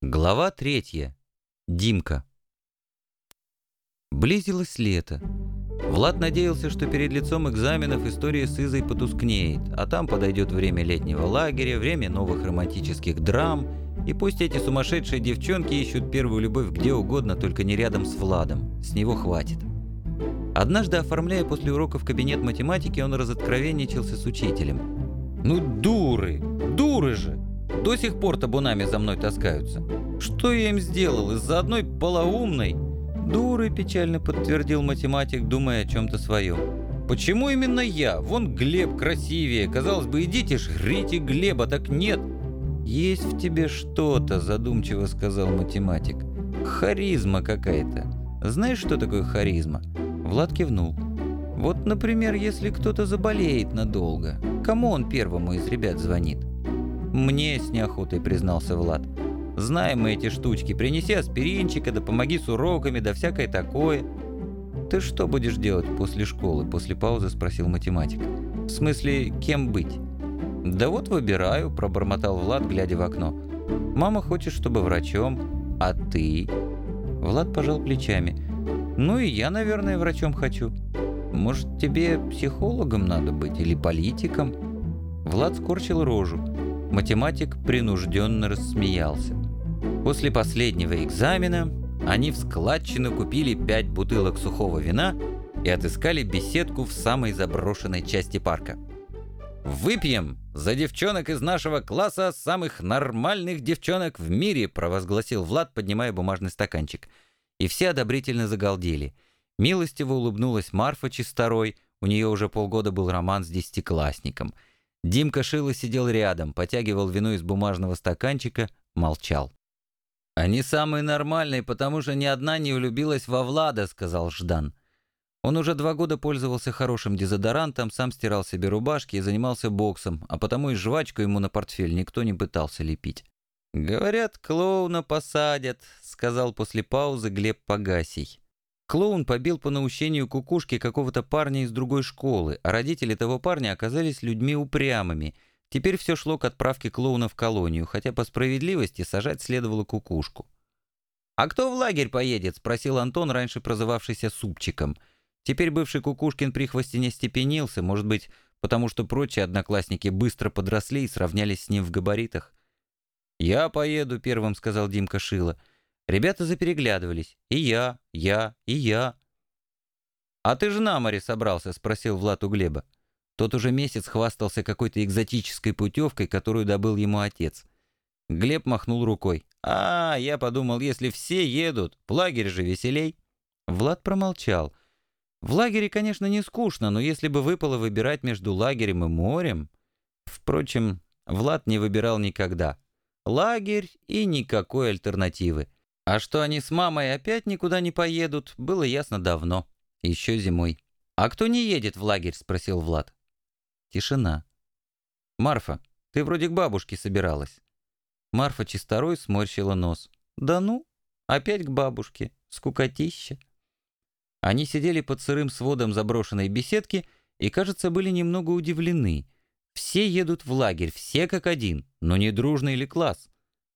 Глава третья. Димка. Близилось лето. Влад надеялся, что перед лицом экзаменов история с Изой потускнеет, а там подойдет время летнего лагеря, время новых романтических драм, и пусть эти сумасшедшие девчонки ищут первую любовь где угодно, только не рядом с Владом. С него хватит. Однажды, оформляя после уроков кабинет математики, он разоткровенничался с учителем. «Ну дуры! Дуры же! До сих пор табунами за мной таскаются. Что я им сделал из-за одной полоумной?» «Дуры», — печально подтвердил математик, думая о чем-то своем. «Почему именно я? Вон Глеб красивее. Казалось бы, идите жрите Глеба, так нет». «Есть в тебе что-то», — задумчиво сказал математик. «Харизма какая-то. Знаешь, что такое харизма?» Влад кивнул. «Вот, например, если кто-то заболеет надолго, кому он первому из ребят звонит?» «Мне с неохотой», — признался Влад. «Знаем мы эти штучки. Принеси аспиринчика, да помоги с уроками, да всякое такое». «Ты что будешь делать после школы?» — после паузы спросил математик. «В смысле, кем быть?» «Да вот выбираю», — пробормотал Влад, глядя в окно. «Мама хочет, чтобы врачом. А ты?» Влад пожал плечами. «Ну и я, наверное, врачом хочу. Может, тебе психологом надо быть или политиком?» Влад скорчил рожу. Математик принужденно рассмеялся. После последнего экзамена они в складчину купили пять бутылок сухого вина и отыскали беседку в самой заброшенной части парка. «Выпьем за девчонок из нашего класса, самых нормальных девчонок в мире», провозгласил Влад, поднимая бумажный стаканчик. И все одобрительно загалдели. Милостиво улыбнулась Марфа Чисторой, у нее уже полгода был роман с десятиклассником – Димка Шило сидел рядом, потягивал вино из бумажного стаканчика, молчал. «Они самые нормальные, потому что ни одна не влюбилась во Влада», — сказал Ждан. Он уже два года пользовался хорошим дезодорантом, сам стирал себе рубашки и занимался боксом, а потому и жвачку ему на портфель никто не пытался лепить. «Говорят, клоуна посадят», — сказал после паузы Глеб Погасий. Клоун побил по наущению кукушки какого-то парня из другой школы, а родители того парня оказались людьми упрямыми. Теперь все шло к отправке клоуна в колонию, хотя по справедливости сажать следовало кукушку. «А кто в лагерь поедет?» — спросил Антон, раньше прозывавшийся Супчиком. Теперь бывший Кукушкин при хвосте не степенился, может быть, потому что прочие одноклассники быстро подросли и сравнялись с ним в габаритах. «Я поеду», — первым сказал Димка Шила. Ребята запереглядывались. И я, я, и я. «А ты же на море собрался?» — спросил Влад у Глеба. Тот уже месяц хвастался какой-то экзотической путевкой, которую добыл ему отец. Глеб махнул рукой. «А, я подумал, если все едут, в лагерь же веселей». Влад промолчал. В лагере, конечно, не скучно, но если бы выпало выбирать между лагерем и морем... Впрочем, Влад не выбирал никогда. Лагерь и никакой альтернативы. А что они с мамой опять никуда не поедут, было ясно давно, еще зимой. «А кто не едет в лагерь?» — спросил Влад. Тишина. «Марфа, ты вроде к бабушке собиралась». Марфа чисторой сморщила нос. «Да ну, опять к бабушке, скукотища». Они сидели под сырым сводом заброшенной беседки и, кажется, были немного удивлены. Все едут в лагерь, все как один, но не дружный ли класс?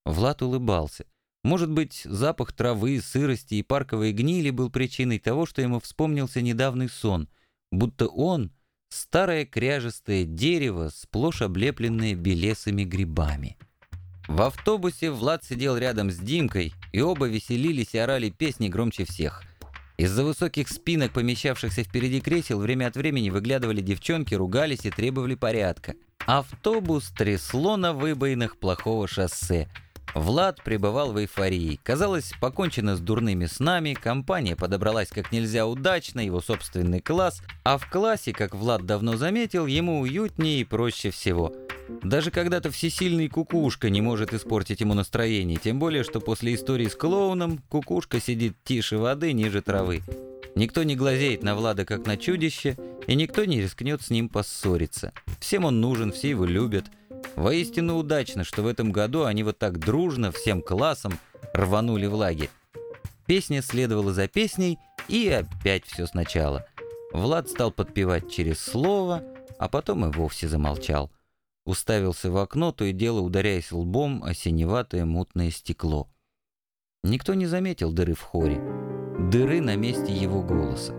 Влад улыбался. Может быть, запах травы, сырости и парковой гнили был причиной того, что ему вспомнился недавний сон, будто он — старое кряжестое дерево, сплошь облепленное белесыми грибами. В автобусе Влад сидел рядом с Димкой, и оба веселились и орали песни громче всех. Из-за высоких спинок, помещавшихся впереди кресел, время от времени выглядывали девчонки, ругались и требовали порядка. Автобус трясло на выбоинах плохого шоссе — Влад пребывал в эйфории. Казалось, покончено с дурными снами, компания подобралась как нельзя удачно, его собственный класс, а в классе, как Влад давно заметил, ему уютнее и проще всего. Даже когда-то всесильный кукушка не может испортить ему настроение, тем более, что после истории с клоуном кукушка сидит тише воды, ниже травы. Никто не глазеет на Влада как на чудище, и никто не рискнет с ним поссориться. Всем он нужен, все его любят – Воистину удачно, что в этом году они вот так дружно, всем классом, рванули в лагерь. Песня следовала за песней, и опять все сначала. Влад стал подпевать через слово, а потом и вовсе замолчал. уставился в окно, то и дело ударяясь лбом о синеватое мутное стекло. Никто не заметил дыры в хоре, дыры на месте его голоса.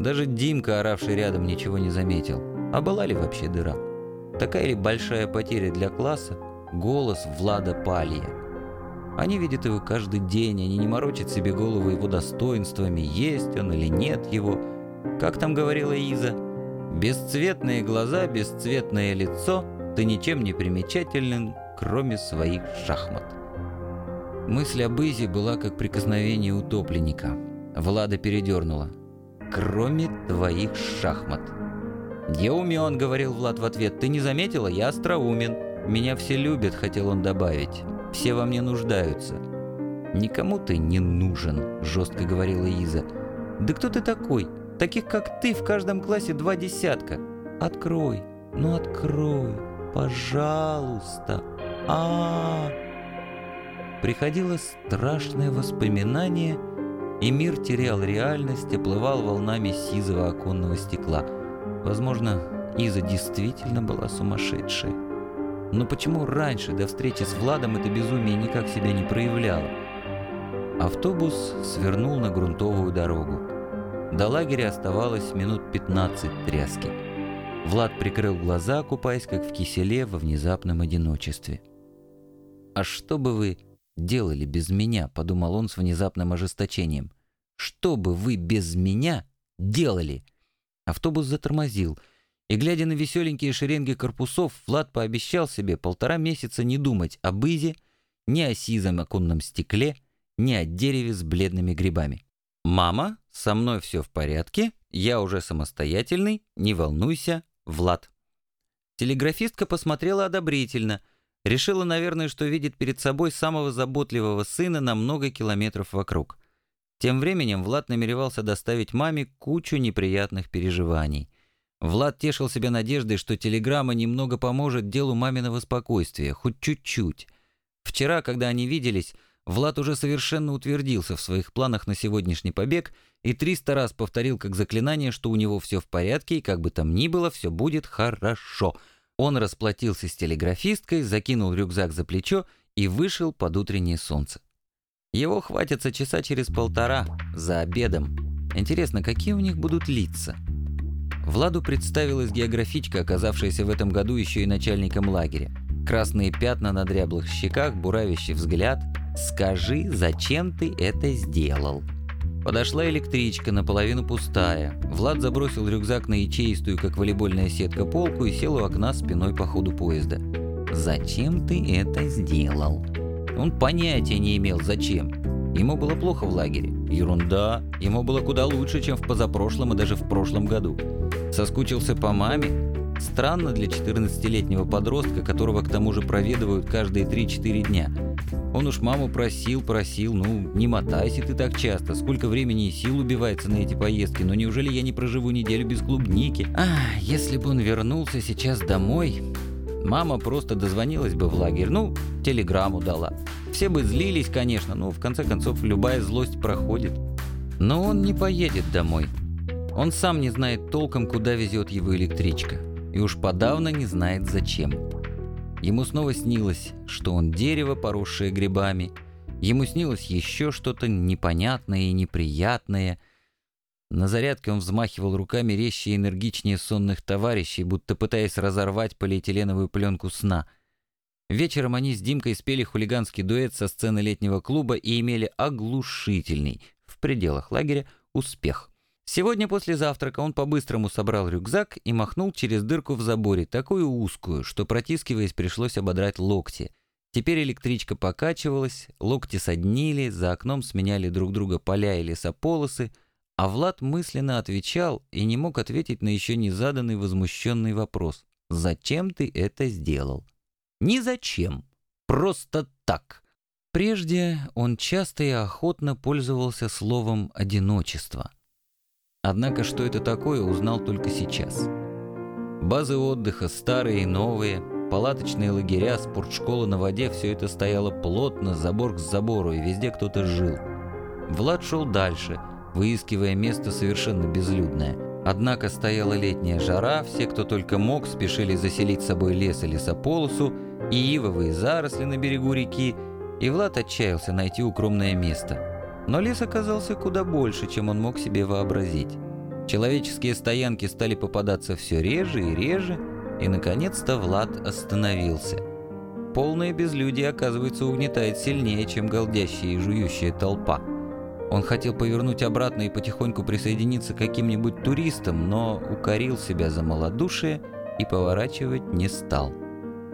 Даже Димка, оравший рядом, ничего не заметил. А была ли вообще дыра? Такая ли большая потеря для класса? Голос Влада Палья. Они видят его каждый день, они не морочат себе голову его достоинствами, есть он или нет его. Как там говорила Иза? «Бесцветные глаза, бесцветное лицо, ты ничем не примечателен, кроме своих шахмат». Мысль об Изе была как прикосновение утопленника. Влада передернула. «Кроме твоих шахмат». «Я умен», — говорил Влад в ответ. «Ты не заметила? Я остроумен. Меня все любят», — хотел он добавить. «Все во мне нуждаются». «Никому ты не нужен», — жестко говорила Иза. «Да кто ты такой? Таких, как ты, в каждом классе два десятка. Открой, ну открой, пожалуйста. а, -а, -а. Приходило страшное воспоминание, и мир терял реальность, оплывал волнами сизого оконного стекла — Возможно, Иза действительно была сумасшедшей. Но почему раньше, до встречи с Владом, это безумие никак себя не проявляло? Автобус свернул на грунтовую дорогу. До лагеря оставалось минут 15 тряски. Влад прикрыл глаза, купаясь как в киселе во внезапном одиночестве. «А что бы вы делали без меня?» — подумал он с внезапным ожесточением. «Что бы вы без меня делали?» Автобус затормозил, и, глядя на веселенькие шеренги корпусов, Влад пообещал себе полтора месяца не думать об Изе, ни о сизом оконном стекле, ни о дереве с бледными грибами. «Мама, со мной все в порядке, я уже самостоятельный, не волнуйся, Влад». Телеграфистка посмотрела одобрительно, решила, наверное, что видит перед собой самого заботливого сына на много километров вокруг. Тем временем Влад намеревался доставить маме кучу неприятных переживаний. Влад тешил себя надеждой, что телеграмма немного поможет делу маминого спокойствия, хоть чуть-чуть. Вчера, когда они виделись, Влад уже совершенно утвердился в своих планах на сегодняшний побег и триста раз повторил как заклинание, что у него все в порядке и как бы там ни было, все будет хорошо. Он расплатился с телеграфисткой, закинул рюкзак за плечо и вышел под утреннее солнце. Его хватится часа через полтора, за обедом. Интересно, какие у них будут лица? Владу представилась географичка, оказавшаяся в этом году еще и начальником лагеря. Красные пятна на дряблых щеках, буравящий взгляд. «Скажи, зачем ты это сделал?» Подошла электричка, наполовину пустая. Влад забросил рюкзак на ячеистую, как волейбольная сетка, полку и сел у окна спиной по ходу поезда. «Зачем ты это сделал?» Он понятия не имел, зачем. Ему было плохо в лагере. Ерунда. Ему было куда лучше, чем в позапрошлом и даже в прошлом году. Соскучился по маме. Странно для 14-летнего подростка, которого к тому же проведывают каждые 3-4 дня. Он уж маму просил, просил, ну, не мотайся ты так часто, сколько времени и сил убивается на эти поездки, но неужели я не проживу неделю без клубники? А, если бы он вернулся сейчас домой, Мама просто дозвонилась бы в лагерь, ну, телеграмму дала. Все бы злились, конечно, но в конце концов любая злость проходит. Но он не поедет домой. Он сам не знает толком, куда везет его электричка. И уж подавно не знает зачем. Ему снова снилось, что он дерево, поросшее грибами. Ему снилось еще что-то непонятное и неприятное – на зарядке он взмахивал руками резче и энергичнее сонных товарищей, будто пытаясь разорвать полиэтиленовую пленку сна. Вечером они с Димкой спели хулиганский дуэт со сцены летнего клуба и имели оглушительный, в пределах лагеря, успех. Сегодня после завтрака он по-быстрому собрал рюкзак и махнул через дырку в заборе, такую узкую, что, протискиваясь, пришлось ободрать локти. Теперь электричка покачивалась, локти соднили, за окном сменяли друг друга поля и лесополосы, а Влад мысленно отвечал и не мог ответить на еще не заданный возмущенный вопрос. «Зачем ты это сделал?» «Ни зачем. Просто так». Прежде он часто и охотно пользовался словом «одиночество». Однако что это такое, узнал только сейчас. Базы отдыха, старые и новые, палаточные лагеря, спортшкола на воде – все это стояло плотно, забор к забору, и везде кто-то жил. Влад шел дальше – выискивая место совершенно безлюдное. Однако стояла летняя жара, все, кто только мог, спешили заселить собой лес и лесополосу, и ивовые заросли на берегу реки, и Влад отчаялся найти укромное место. Но лес оказался куда больше, чем он мог себе вообразить. Человеческие стоянки стали попадаться все реже и реже, и, наконец-то, Влад остановился. Полное безлюдие, оказывается, угнетает сильнее, чем голдящая и жующая толпа. Он хотел повернуть обратно и потихоньку присоединиться к каким-нибудь туристам, но укорил себя за малодушие и поворачивать не стал.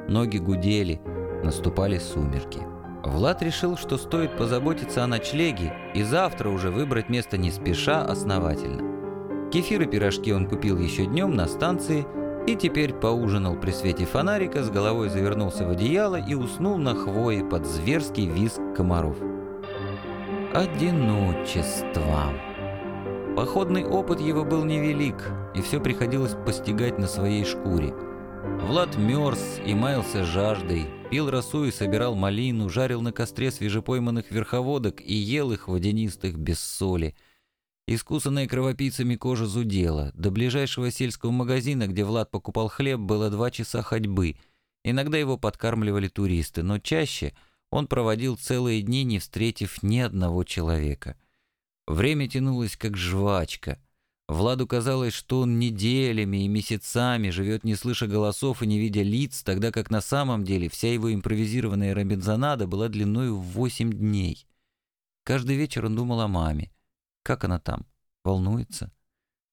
Ноги гудели, наступали сумерки. Влад решил, что стоит позаботиться о ночлеге и завтра уже выбрать место не спеша основательно. Кефир и пирожки он купил еще днем на станции и теперь поужинал при свете фонарика, с головой завернулся в одеяло и уснул на хвое под зверский визг комаров. Одиночество. Походный опыт его был невелик, и все приходилось постигать на своей шкуре. Влад мерз и маялся жаждой, пил росу и собирал малину, жарил на костре свежепойманных верховодок и ел их водянистых без соли – Искусанная кровопийцами кожа зудела. До ближайшего сельского магазина, где Влад покупал хлеб, было два часа ходьбы. Иногда его подкармливали туристы, но чаще он проводил целые дни, не встретив ни одного человека. Время тянулось как жвачка. Владу казалось, что он неделями и месяцами живет не слыша голосов и не видя лиц, тогда как на самом деле вся его импровизированная робинзонада была длиною в восемь дней. Каждый вечер он думал о маме. Как она там? Волнуется?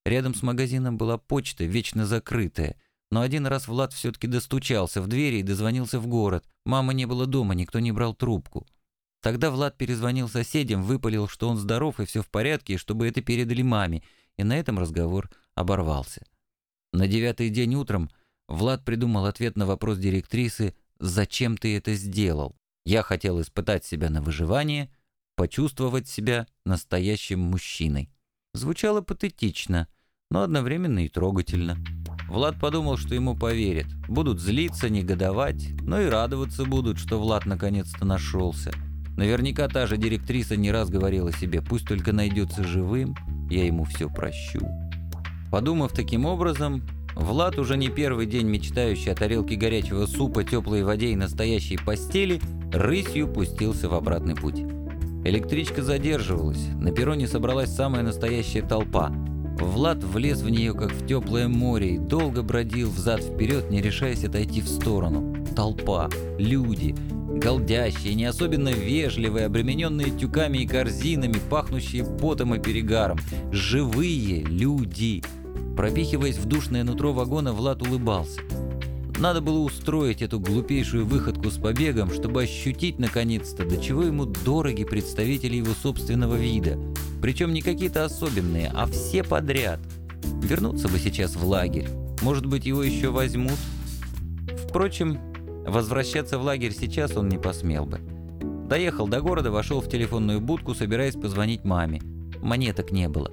Рядом с магазином была почта, вечно закрытая. Но один раз Влад все-таки достучался в двери и дозвонился в город. Мамы не было дома, никто не брал трубку. Тогда Влад перезвонил соседям, выпалил, что он здоров и все в порядке, и чтобы это передали маме, и на этом разговор оборвался. На девятый день утром Влад придумал ответ на вопрос директрисы «Зачем ты это сделал?» Я хотел испытать себя на выживание, почувствовать себя настоящим мужчиной. Звучало патетично, но одновременно и трогательно. Влад подумал, что ему поверят. Будут злиться, негодовать, но и радоваться будут, что Влад наконец-то нашелся. Наверняка та же директриса не раз говорила себе, пусть только найдется живым, я ему все прощу. Подумав таким образом, Влад, уже не первый день мечтающий о тарелке горячего супа, теплой воде и настоящей постели, рысью пустился в обратный путь. Электричка задерживалась, на перроне собралась самая настоящая толпа. Влад влез в нее, как в теплое море, и долго бродил взад-вперед, не решаясь отойти в сторону. Толпа, люди, голдящие, не особенно вежливые, обремененные тюками и корзинами, пахнущие потом и перегаром. Живые люди. Пропихиваясь в душное нутро вагона, Влад улыбался. Надо было устроить эту глупейшую выходку с побегом, чтобы ощутить наконец-то, до чего ему дороги представители его собственного вида. Причем не какие-то особенные, а все подряд. Вернуться бы сейчас в лагерь. Может быть, его еще возьмут? Впрочем, возвращаться в лагерь сейчас он не посмел бы. Доехал до города, вошел в телефонную будку, собираясь позвонить маме. Монеток не было.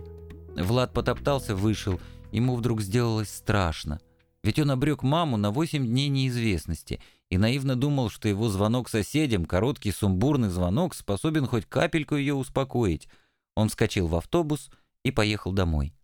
Влад потоптался, вышел. Ему вдруг сделалось страшно. Ведь он обрек маму на восемь дней неизвестности и наивно думал, что его звонок соседям, короткий сумбурный звонок, способен хоть капельку ее успокоить. Он вскочил в автобус и поехал домой.